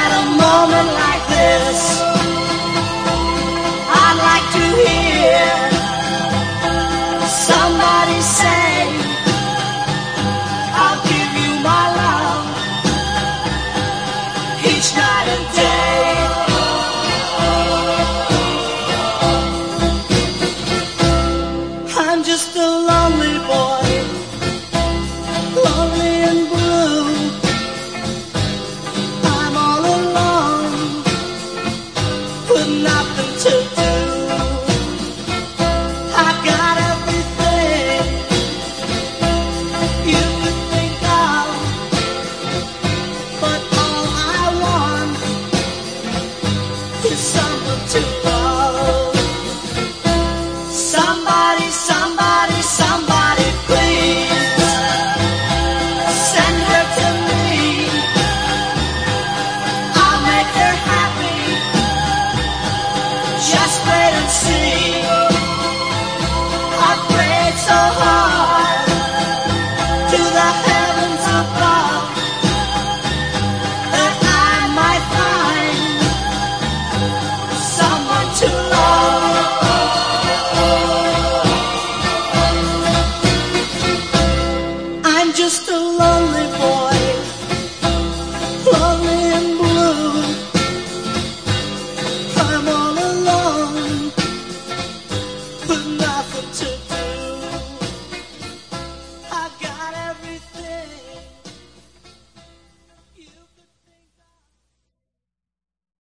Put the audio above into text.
at a moment like this. I'd like to hear somebody say, I'll give you my love each night and day. I'm just a see.